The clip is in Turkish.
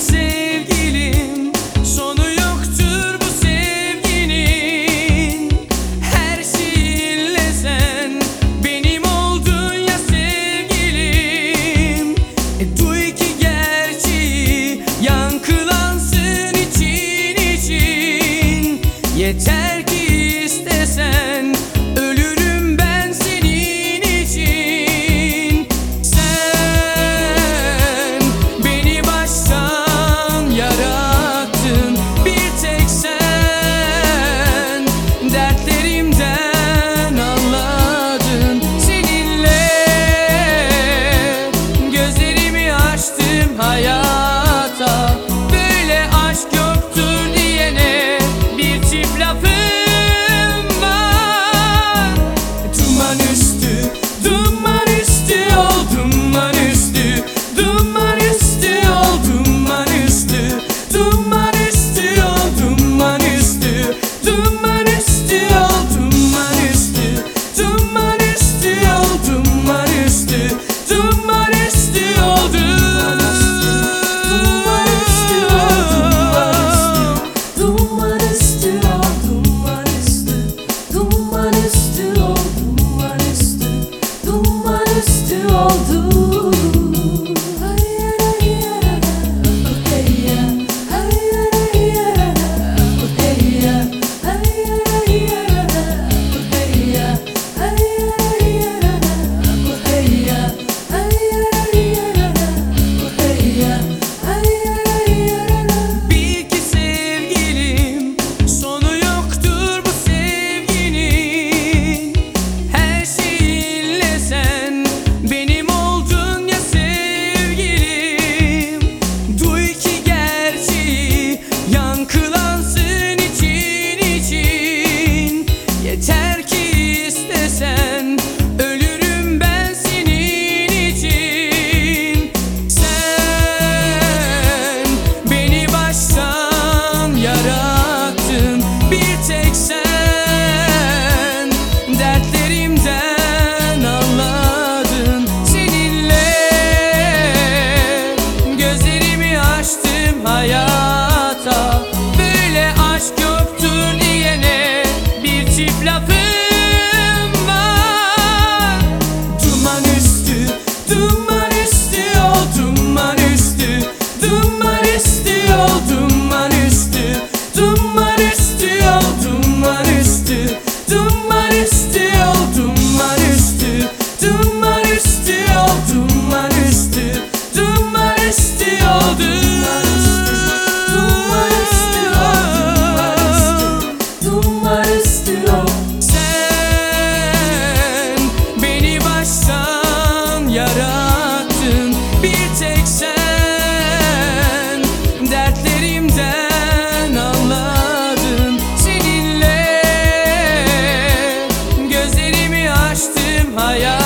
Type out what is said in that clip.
sevgilim. Sonu yoktur bu sevginin. Her şeyinle sen benim oldun ya sevgilim. E, duy ki gerçeği yankılansın için için. Yeter hayat Yeah. my.